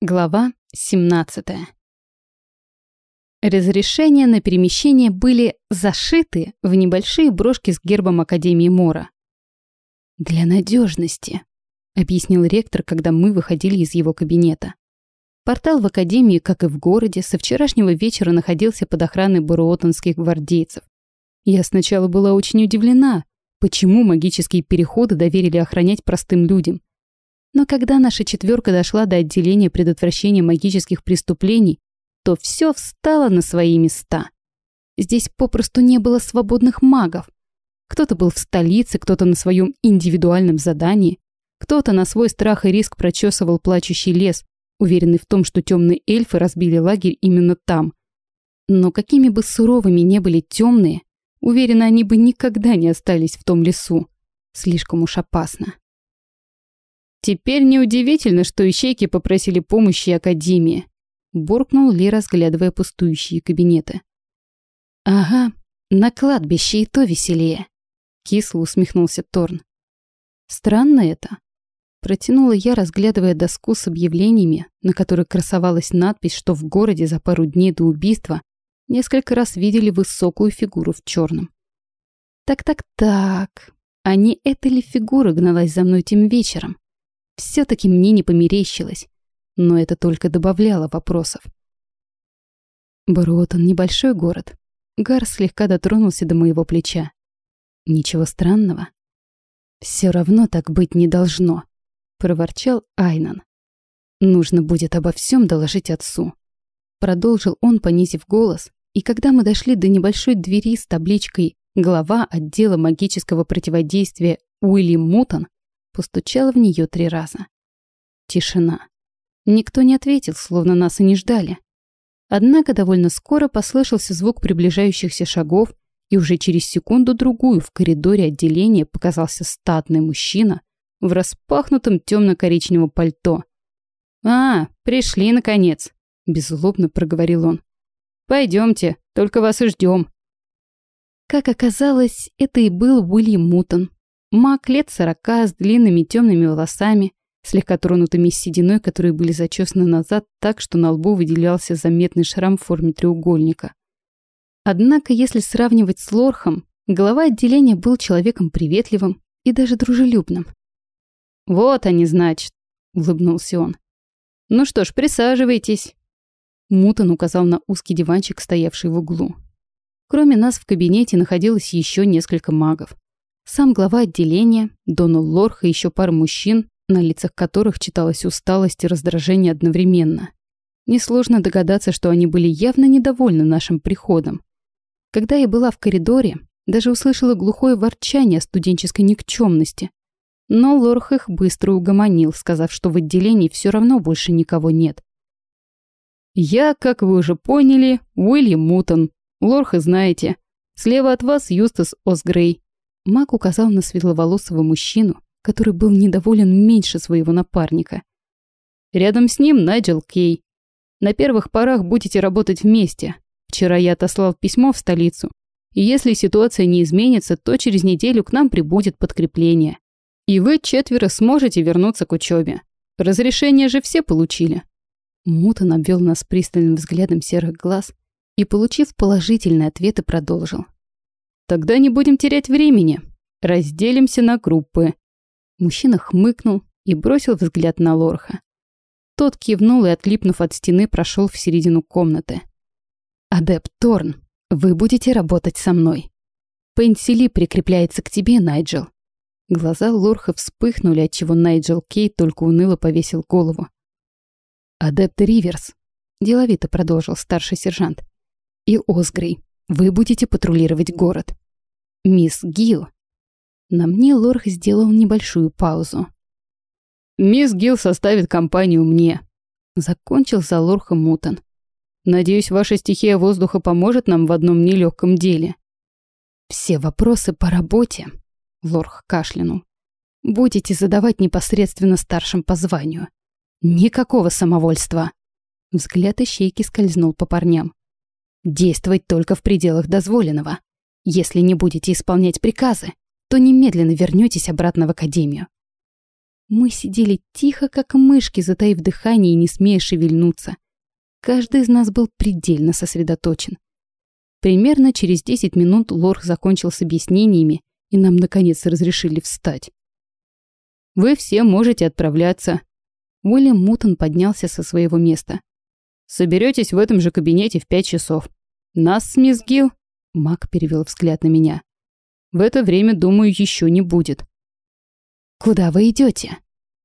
Глава 17. Разрешения на перемещение были зашиты в небольшие брошки с гербом Академии Мора. «Для надежности, объяснил ректор, когда мы выходили из его кабинета. Портал в Академии, как и в городе, со вчерашнего вечера находился под охраной буруотонских гвардейцев. Я сначала была очень удивлена, почему магические переходы доверили охранять простым людям. Но когда наша четверка дошла до отделения предотвращения магических преступлений, то все встало на свои места. Здесь попросту не было свободных магов. Кто-то был в столице, кто-то на своем индивидуальном задании, кто-то на свой страх и риск прочесывал плачущий лес, уверенный в том, что темные эльфы разбили лагерь именно там. Но какими бы суровыми не были темные, уверена, они бы никогда не остались в том лесу. Слишком уж опасно. Теперь неудивительно, что ищейки попросили помощи Академии. Буркнул Ли, разглядывая пустующие кабинеты. Ага, на кладбище и то веселее. Кисло усмехнулся Торн. Странно это. Протянула я, разглядывая доску с объявлениями, на которой красовалась надпись, что в городе за пару дней до убийства несколько раз видели высокую фигуру в черном. Так-так-так, а не эта ли фигура гналась за мной тем вечером? Все-таки мне не померещилось, но это только добавляло вопросов. Баруотон — небольшой город. Гар слегка дотронулся до моего плеча. Ничего странного. Все равно так быть не должно, проворчал Айнан. Нужно будет обо всем доложить отцу. Продолжил он, понизив голос, и когда мы дошли до небольшой двери с табличкой «Глава отдела магического противодействия Уильям Мутон», постучала в нее три раза. Тишина. Никто не ответил, словно нас и не ждали. Однако довольно скоро послышался звук приближающихся шагов, и уже через секунду-другую в коридоре отделения показался статный мужчина в распахнутом темно-коричневом пальто. «А, пришли, наконец!» – беззлобно проговорил он. «Пойдемте, только вас и ждем». Как оказалось, это и был Уильям Мутон, Маг лет сорока, с длинными темными волосами, слегка тронутыми сединой, которые были зачесаны назад так, что на лбу выделялся заметный шрам в форме треугольника. Однако, если сравнивать с Лорхом, глава отделения был человеком приветливым и даже дружелюбным. «Вот они, значит», — улыбнулся он. «Ну что ж, присаживайтесь». Мутон указал на узкий диванчик, стоявший в углу. Кроме нас в кабинете находилось еще несколько магов. Сам глава отделения, Донал Лорх и еще пара мужчин, на лицах которых читалась усталость и раздражение одновременно. Несложно догадаться, что они были явно недовольны нашим приходом. Когда я была в коридоре, даже услышала глухое ворчание студенческой никчемности. Но Лорх их быстро угомонил, сказав, что в отделении все равно больше никого нет. «Я, как вы уже поняли, Уильям Мутон. Лорха знаете. Слева от вас Юстас Осгрей. Мак указал на светловолосого мужчину, который был недоволен меньше своего напарника. Рядом с ним Найджел Кей. На первых порах будете работать вместе. Вчера я отослал письмо в столицу. И если ситуация не изменится, то через неделю к нам прибудет подкрепление. И вы четверо сможете вернуться к учебе. Разрешение же все получили. Мутон обвел нас пристальным взглядом серых глаз и, получив положительный ответ, и продолжил. Тогда не будем терять времени. Разделимся на группы. Мужчина хмыкнул и бросил взгляд на Лорха. Тот кивнул и, отлипнув от стены, прошел в середину комнаты. «Адепт Торн, вы будете работать со мной. Пенсили прикрепляется к тебе, Найджел». Глаза Лорха вспыхнули, отчего Найджел Кей только уныло повесил голову. «Адепт Риверс», — деловито продолжил старший сержант. «И Осгрей, вы будете патрулировать город. Мисс Гил. На мне Лорх сделал небольшую паузу. Мисс Гил составит компанию мне. Закончил за Лорхом Мутон. Надеюсь, ваша стихия воздуха поможет нам в одном нелегком деле. Все вопросы по работе. Лорх кашлянул. Будете задавать непосредственно старшим по званию. Никакого самовольства. Взгляд ищейки скользнул по парням. Действовать только в пределах дозволенного. Если не будете исполнять приказы, то немедленно вернетесь обратно в академию. Мы сидели тихо, как мышки, затаив дыхание и не смея шевельнуться. Каждый из нас был предельно сосредоточен. Примерно через 10 минут Лорх закончил с объяснениями, и нам, наконец, разрешили встать. «Вы все можете отправляться». Уильям Мутон поднялся со своего места. Соберетесь в этом же кабинете в пять часов. Нас мисс Гилл...» Мак перевел взгляд на меня. «В это время, думаю, еще не будет». «Куда вы идете?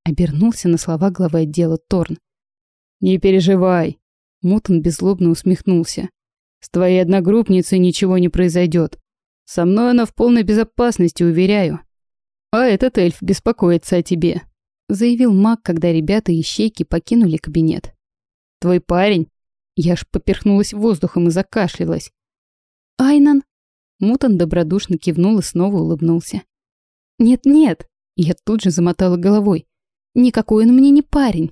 Обернулся на слова главы отдела Торн. «Не переживай!» Мутон беззлобно усмехнулся. «С твоей одногруппницей ничего не произойдет. Со мной она в полной безопасности, уверяю. А этот эльф беспокоится о тебе», заявил маг, когда ребята и щейки покинули кабинет. «Твой парень?» Я ж поперхнулась воздухом и закашлялась. «Айнан?» Мутон добродушно кивнул и снова улыбнулся. «Нет-нет!» Я тут же замотала головой. «Никакой он мне не парень!»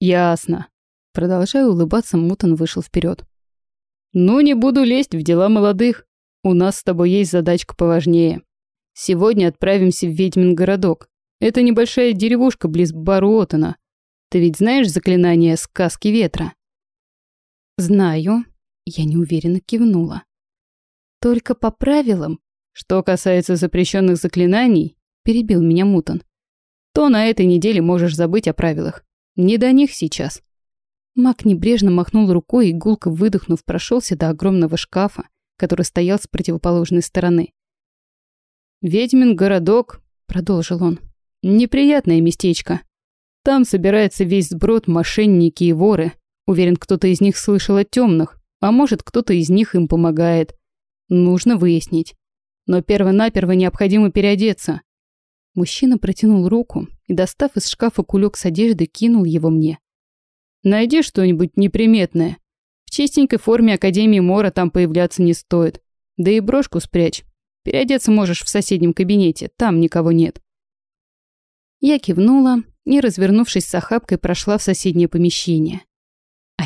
«Ясно!» Продолжая улыбаться, Мутон вышел вперед. «Ну, не буду лезть в дела молодых. У нас с тобой есть задачка поважнее. Сегодня отправимся в Ведьмин городок. Это небольшая деревушка близ Баруотана. Ты ведь знаешь заклинание «Сказки ветра»?» «Знаю», — я неуверенно кивнула. «Только по правилам, что касается запрещенных заклинаний, перебил меня Мутон, то на этой неделе можешь забыть о правилах. Не до них сейчас». Мак небрежно махнул рукой и, гулко выдохнув, прошелся до огромного шкафа, который стоял с противоположной стороны. «Ведьмин городок», — продолжил он, — «неприятное местечко. Там собирается весь сброд, мошенники и воры. Уверен, кто-то из них слышал о темных, а может, кто-то из них им помогает. Нужно выяснить. Но перво-наперво необходимо переодеться. Мужчина протянул руку и, достав из шкафа кулек с одеждой, кинул его мне. «Найди что-нибудь неприметное. В чистенькой форме Академии Мора там появляться не стоит. Да и брошку спрячь. Переодеться можешь в соседнем кабинете, там никого нет». Я кивнула и, развернувшись с охапкой, прошла в соседнее помещение.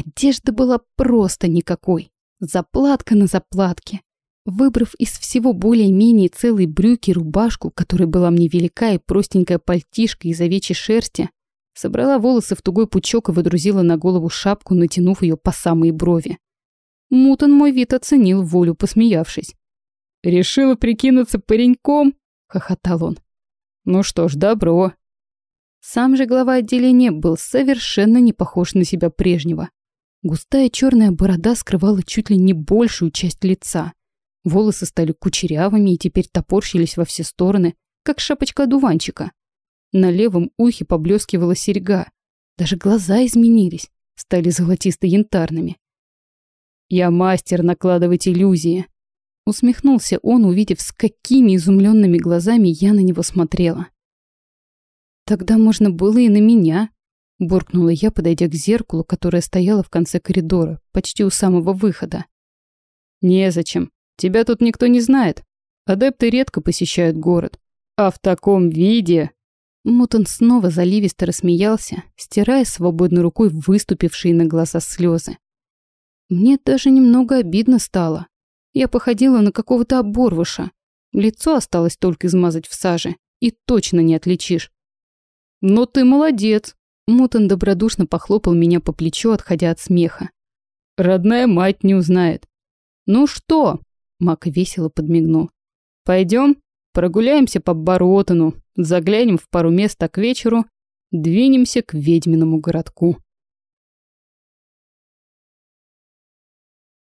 Одежда была просто никакой. Заплатка на заплатке. Выбрав из всего более-менее целые брюки, рубашку, которая была мне велика, и простенькая пальтишка из овечьей шерсти, собрала волосы в тугой пучок и выдрузила на голову шапку, натянув ее по самые брови. Мутон мой вид оценил, волю посмеявшись. «Решила прикинуться пареньком?» — хохотал он. «Ну что ж, добро. Сам же глава отделения был совершенно не похож на себя прежнего. Густая черная борода скрывала чуть ли не большую часть лица. Волосы стали кучерявыми и теперь топорщились во все стороны, как шапочка одуванчика. На левом ухе поблескивала серьга. Даже глаза изменились, стали золотисто-янтарными. «Я мастер накладывать иллюзии», — усмехнулся он, увидев, с какими изумленными глазами я на него смотрела. Тогда можно было и на меня, буркнула я, подойдя к зеркалу, которое стояло в конце коридора, почти у самого выхода. Незачем. Тебя тут никто не знает. Адепты редко посещают город. А в таком виде... Мутон снова заливисто рассмеялся, стирая свободной рукой выступившие на глаза слезы. Мне даже немного обидно стало. Я походила на какого-то оборвыша. Лицо осталось только измазать в саже, и точно не отличишь. «Но ты молодец!» Мутон добродушно похлопал меня по плечу, отходя от смеха. «Родная мать не узнает». «Ну что?» Мак весело подмигнул. «Пойдем, прогуляемся по Баротану, заглянем в пару мест, а к вечеру двинемся к ведьминому городку».